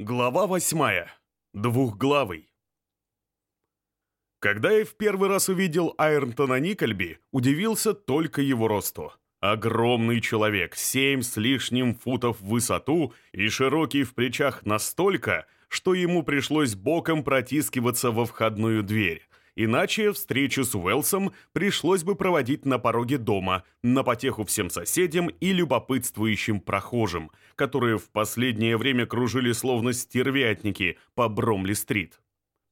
Глава восьмая. Двухглавый. Когда я в первый раз увидел Айртона Никольби, удивился только его росту. Огромный человек, семь с лишним футов в высоту и широкий в плечах настолько, что ему пришлось боком протискиваться во входную дверь. Иначе встречу с Уэлсом пришлось бы проводить на пороге дома, на потеху всем соседям и любопытствующим прохожим, которые в последнее время кружили словно стервятники по Бромли-стрит.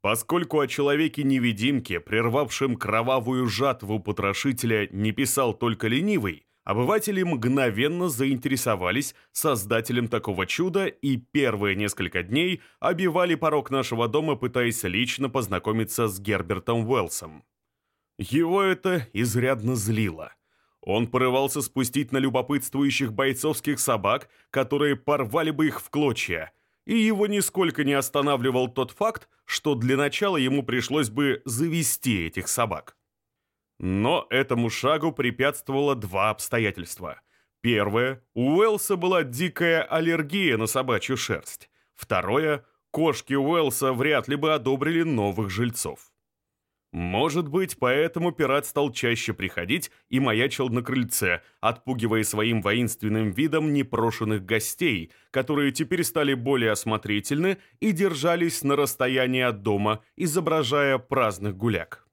Поскольку о человеке-невидимке, прервавшем кровавую жатву потрошителя, не писал только ленивый, Обыватели мгновенно заинтересовались создателем такого чуда и первые несколько дней обивали порог нашего дома, пытаясь лично познакомиться с Гербертом Уэллсом. Его это изрядно злило. Он порывался спустить на любопытствующих бойцовских собак, которые порвали бы их в клочья, и его нисколько не останавливал тот факт, что для начала ему пришлось бы завести этих собак. Но этому шагу препятствовало два обстоятельства. Первое, у Уэлса была дикая аллергия на собачью шерсть. Второе, кошки Уэлса вряд ли бы одобрили новых жильцов. Может быть, поэтому пират стал чаще приходить и маячил на крыльце, отпугивая своим воинственным видом непрошенных гостей, которые теперь стали более осмотрительны и держались на расстоянии от дома, изображая праздных гуляк.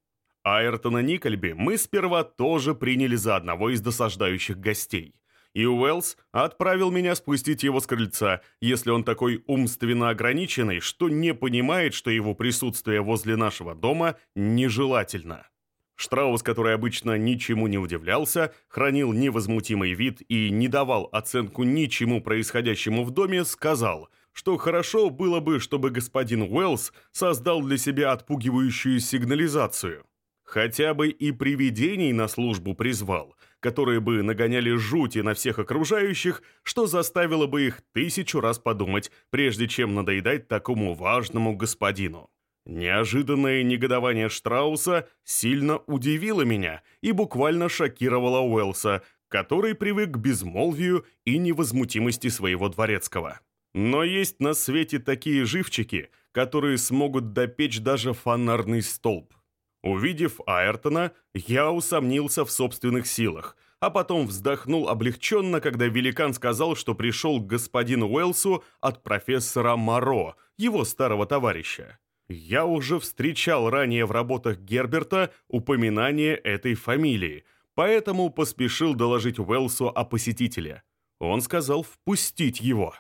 Айртона Никольби мы сперва тоже приняли за одного из досаждающих гостей. И Уэллс отправил меня спустить его с крыльца, если он такой умственно ограниченный, что не понимает, что его присутствие возле нашего дома нежелательно. Штраус, который обычно ничему не удивлялся, хранил невозмутимый вид и не давал оценку ничему происходящему в доме, сказал, что хорошо было бы, чтобы господин Уэллс создал для себя отпугивающую сигнализацию. Хотя бы и привидений на службу призвал, которые бы нагоняли жути на всех окружающих, что заставило бы их тысячу раз подумать, прежде чем надоедать такому важному господину. Неожиданное негодование Штрауса сильно удивило меня и буквально шокировало Уэлса, который привык к безмолвию и невозмутимости своего дворецкого. Но есть на свете такие живчики, которые смогут допечь даже фонарный столб. Увидев Айртона, я усомнился в собственных силах, а потом вздохнул облегченно, когда великан сказал, что пришел к господину Уэлсу от профессора Моро, его старого товарища. Я уже встречал ранее в работах Герберта упоминание этой фамилии, поэтому поспешил доложить Уэлсу о посетителе. Он сказал впустить его.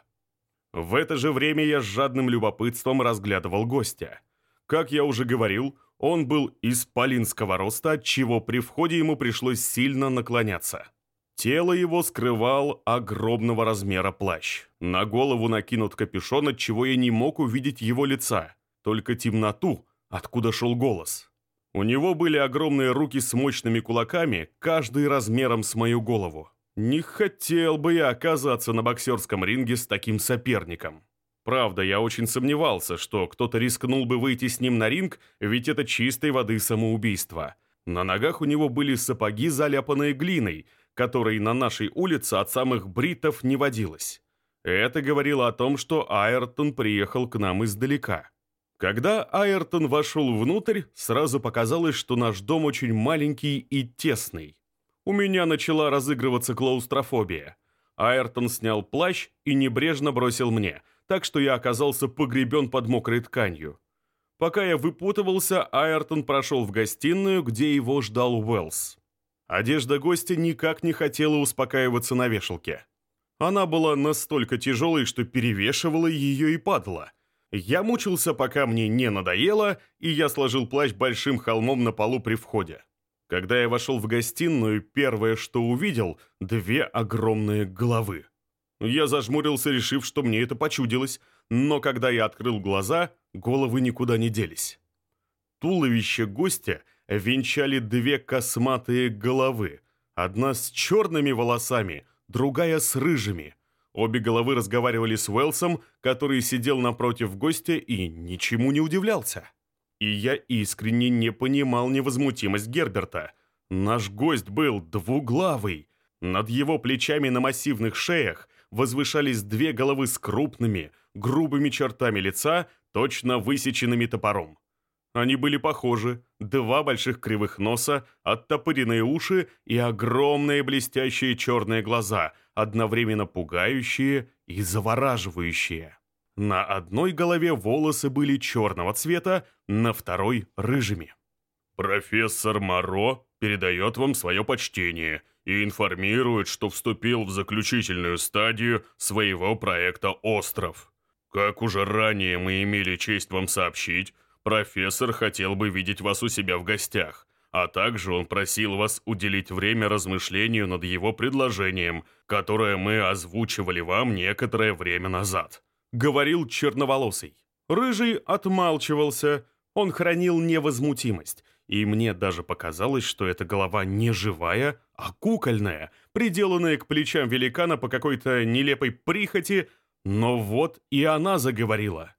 В это же время я с жадным любопытством разглядывал гостя. Как я уже говорил, он был исполинского роста, чего при входе ему пришлось сильно наклоняться. Тело его скрывал огромного размера плащ. На голову накинут капюшон, от чего я не мог увидеть его лица, только темноту, откуда шел голос. У него были огромные руки с мощными кулаками, каждый размером с мою голову. Не хотел бы я оказаться на боксерском ринге с таким соперником. Правда, я очень сомневался, что кто-то рискнул бы выйти с ним на ринг, ведь это чистой воды самоубийство. На ногах у него были сапоги, заляпанные глиной, которой на нашей улице от самых бритов не водилось. Это говорило о том, что Айртон приехал к нам издалека. Когда Айртон вошел внутрь, сразу показалось, что наш дом очень маленький и тесный. У меня начала разыгрываться клаустрофобия. Айртон снял плащ и небрежно бросил мне – так что я оказался погребен под мокрой тканью. Пока я выпутывался, Айртон прошел в гостиную, где его ждал Уэллс. Одежда гостя никак не хотела успокаиваться на вешалке. Она была настолько тяжелой, что перевешивала ее и падала. Я мучился, пока мне не надоело, и я сложил плащ большим холмом на полу при входе. Когда я вошел в гостиную, первое, что увидел — две огромные головы. Я зажмурился, решив, что мне это почудилось, но когда я открыл глаза, головы никуда не делись. Туловище гостя венчали две косматые головы, одна с черными волосами, другая с рыжими. Обе головы разговаривали с Уэлсом, который сидел напротив гостя и ничему не удивлялся. И я искренне не понимал невозмутимость Герберта. Наш гость был двуглавый. Над его плечами на массивных шеях возвышались две головы с крупными, грубыми чертами лица, точно высеченными топором. Они были похожи. Два больших кривых носа, оттопыренные уши и огромные блестящие черные глаза, одновременно пугающие и завораживающие. На одной голове волосы были черного цвета, на второй — рыжими. «Профессор Моро передает вам свое почтение и информирует, что вступил в заключительную стадию своего проекта «Остров». Как уже ранее мы имели честь вам сообщить, профессор хотел бы видеть вас у себя в гостях, а также он просил вас уделить время размышлению над его предложением, которое мы озвучивали вам некоторое время назад», — говорил черноволосый. Рыжий отмалчивался, он хранил невозмутимость, и мне даже показалось, что эта голова не живая, а кукольная, приделанная к плечам великана по какой-то нелепой прихоти, но вот и она заговорила.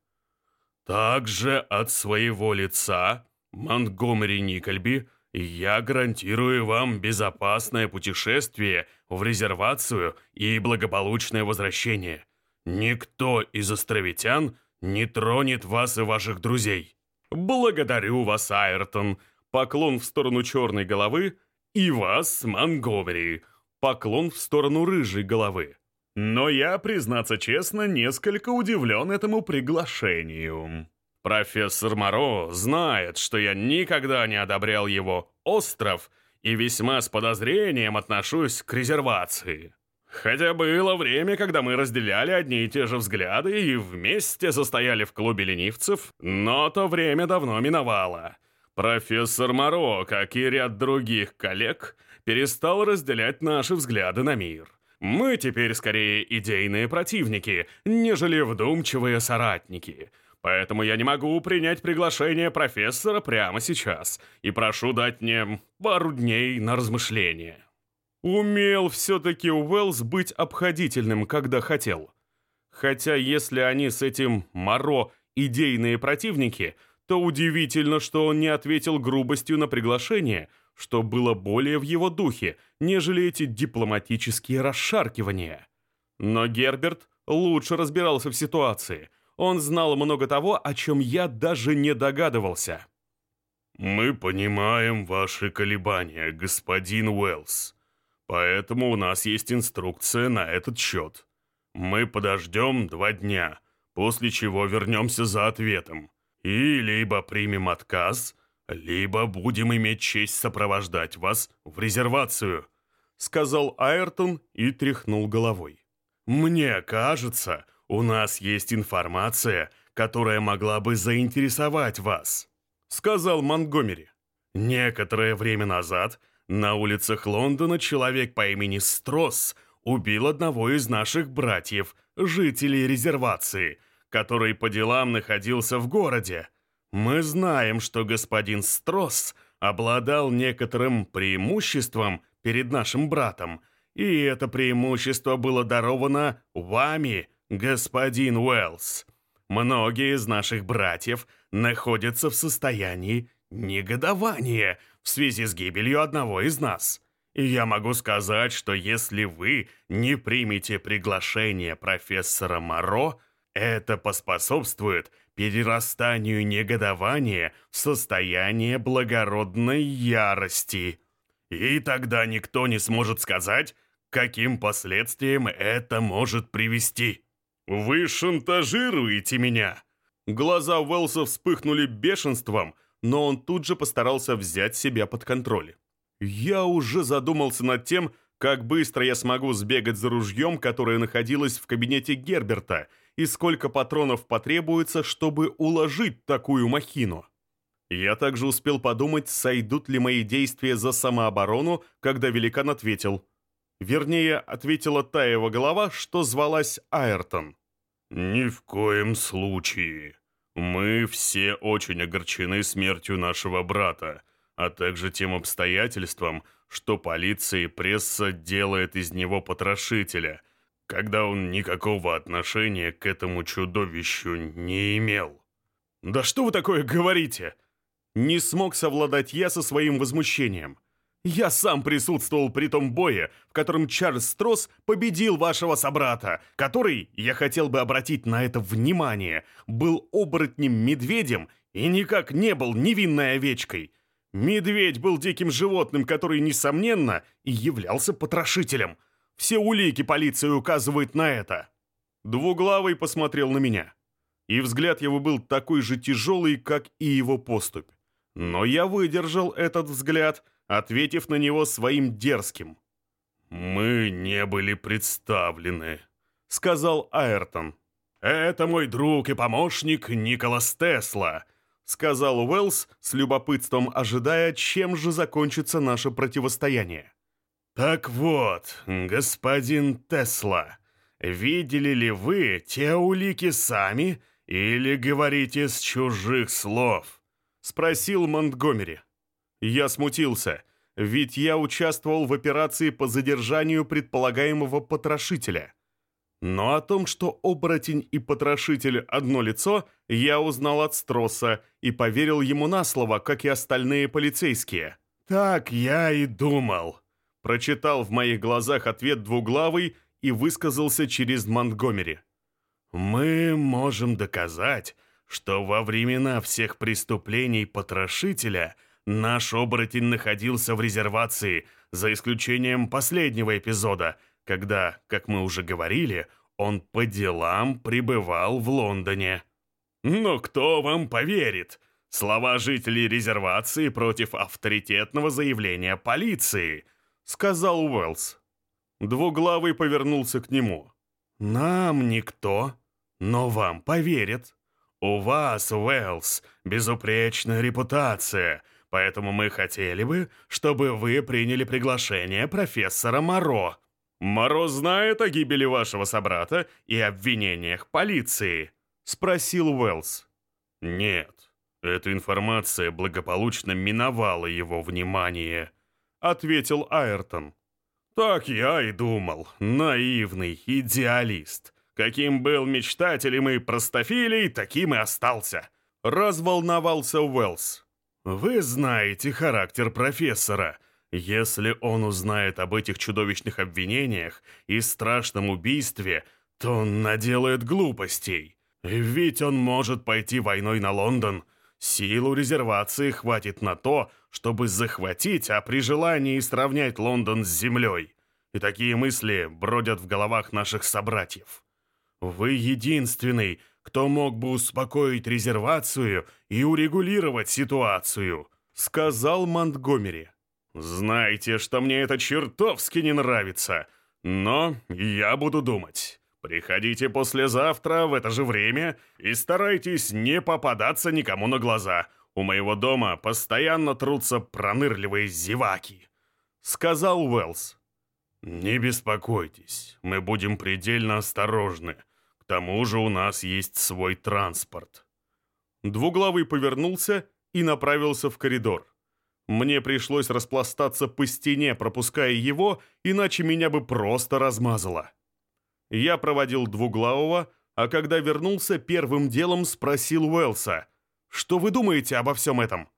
«Также от своего лица, Монтгомери Никольби, я гарантирую вам безопасное путешествие в резервацию и благополучное возвращение. Никто из островитян не тронет вас и ваших друзей». «Благодарю вас, Айртон», поклон в сторону черной головы, и вас, Монгомери, поклон в сторону рыжей головы. Но я, признаться честно, несколько удивлен этому приглашению. Профессор Моро знает, что я никогда не одобрял его «Остров» и весьма с подозрением отношусь к резервации. Хотя было время, когда мы разделяли одни и те же взгляды и вместе состояли в клубе ленивцев, но то время давно миновало — Профессор Моро, как и ряд других коллег, перестал разделять наши взгляды на мир. Мы теперь скорее идейные противники, нежели вдумчивые соратники. Поэтому я не могу принять приглашение профессора прямо сейчас и прошу дать мне пару дней на размышление. Умел все-таки Уэллс быть обходительным, когда хотел. Хотя если они с этим Моро идейные противники – то удивительно, что он не ответил грубостью на приглашение, что было более в его духе, нежели эти дипломатические расшаркивания. Но Герберт лучше разбирался в ситуации. Он знал много того, о чем я даже не догадывался. «Мы понимаем ваши колебания, господин Уэллс. Поэтому у нас есть инструкция на этот счет. Мы подождем два дня, после чего вернемся за ответом. И либо примем отказ, либо будем иметь честь сопровождать вас в резервацию», сказал Айртон и тряхнул головой. «Мне кажется, у нас есть информация, которая могла бы заинтересовать вас», сказал Монгомери. «Некоторое время назад на улицах Лондона человек по имени Стросс убил одного из наших братьев, жителей резервации, который по делам находился в городе. Мы знаем, что господин Стросс обладал некоторым преимуществом перед нашим братом, и это преимущество было даровано вами, господин Уэллс. Многие из наших братьев находятся в состоянии негодования в связи с гибелью одного из нас. И я могу сказать, что если вы не примете приглашение профессора Моро, это поспособствует перерастанию негодования в состояние благородной ярости. И тогда никто не сможет сказать, каким последствиям это может привести. «Вы шантажируете меня!» Глаза Уэлса вспыхнули бешенством, но он тут же постарался взять себя под контроль. Я уже задумался над тем, как быстро я смогу сбегать за ружьем, которое находилось в кабинете Герберта, и сколько патронов потребуется, чтобы уложить такую махину. Я также успел подумать, сойдут ли мои действия за самооборону, когда великан ответил. Вернее, ответила та его голова, что звалась Айртон. «Ни в коем случае. Мы все очень огорчены смертью нашего брата, а также тем обстоятельством, что полиция и пресса делает из него потрошителя, когда он никакого отношения к этому чудовищу не имел. «Да что вы такое говорите?» Не смог совладать я со своим возмущением. Я сам присутствовал при том бое, в котором Чарльз Стросс победил вашего собрата, который, я хотел бы обратить на это внимание, был оборотнем-медведем и никак не был невинной овечкой. Медведь был диким животным, который, несомненно, и являлся потрошителем. Все улики полиции указывают на это. Двуглавый посмотрел на меня. И взгляд его был такой же тяжелый, как и его поступь. Но я выдержал этот взгляд – ответив на него своим дерзким. «Мы не были представлены», — сказал Айртон. «Это мой друг и помощник Николас Тесла», — сказал Уэллс с любопытством, ожидая, чем же закончится наше противостояние. «Так вот, господин Тесла, видели ли вы те улики сами или говорите с чужих слов?» — спросил Монтгомери. Я смутился, ведь я участвовал в операции по задержанию предполагаемого потрошителя. Но о том, что оборотень и потрошитель одно лицо, я узнал от Строса и поверил ему на слово, как и остальные полицейские. «Так я и думал», — прочитал в моих глазах ответ двуглавый и высказался через Монтгомери. «Мы можем доказать, что во времена всех преступлений потрошителя — Наш оборотень находился в резервации, за исключением последнего эпизода, когда, как мы уже говорили, он по делам пребывал в Лондоне. Но кто вам поверит? Слова жителей резервации против авторитетного заявления полиции, сказал Уэллс. Двуглавый повернулся к нему. Нам никто, но вам поверит. У вас, Уэллс, безупречная репутация — Поэтому мы хотели бы, чтобы вы приняли приглашение профессора Моро. Моро знает о гибели вашего собрата и обвинениях полиции?» — спросил Уэллс. «Нет, эта информация благополучно миновала его внимание», — ответил Айртон. «Так я и думал, наивный идеалист. Каким был мечтателем и простофилей, таким и остался», — разволновался Уэллс. Вы знаете характер профессора. Если он узнает об этих чудовищных обвинениях и страшном убийстве, то он наделает глупостей. Ведь он может пойти войной на Лондон. Силу резервации хватит на то, чтобы захватить, а при желании сравнять Лондон с землей. И такие мысли бродят в головах наших собратьев. Вы единственный, кто мог бы успокоить резервацию и урегулировать ситуацию», — сказал Монтгомери. «Знаете, что мне это чертовски не нравится, но я буду думать. Приходите послезавтра в это же время и старайтесь не попадаться никому на глаза. У моего дома постоянно трутся пронырливые зеваки», — сказал Уэллс. «Не беспокойтесь, мы будем предельно осторожны», тому же у нас есть свой транспорт». Двуглавый повернулся и направился в коридор. Мне пришлось распластаться по стене, пропуская его, иначе меня бы просто размазало. Я проводил Двуглавого, а когда вернулся, первым делом спросил Уэлса, «Что вы думаете обо всем этом?»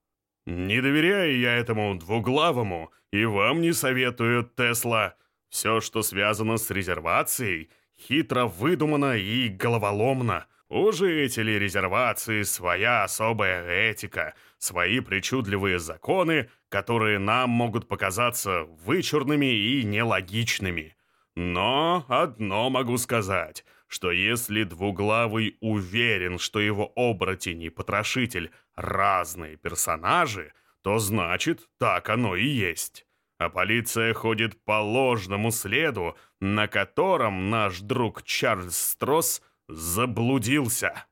«Не доверяю я этому Двуглавому, и вам не советую, Тесла. Все, что связано с резервацией, Хитро выдумано и головоломно. У жителей резервации своя особая этика, свои причудливые законы, которые нам могут показаться вычурными и нелогичными. Но одно могу сказать, что если двуглавый уверен, что его оборотень и потрошитель разные персонажи, то значит, так оно и есть а полиция ходит по ложному следу, на котором наш друг Чарльз Стросс заблудился.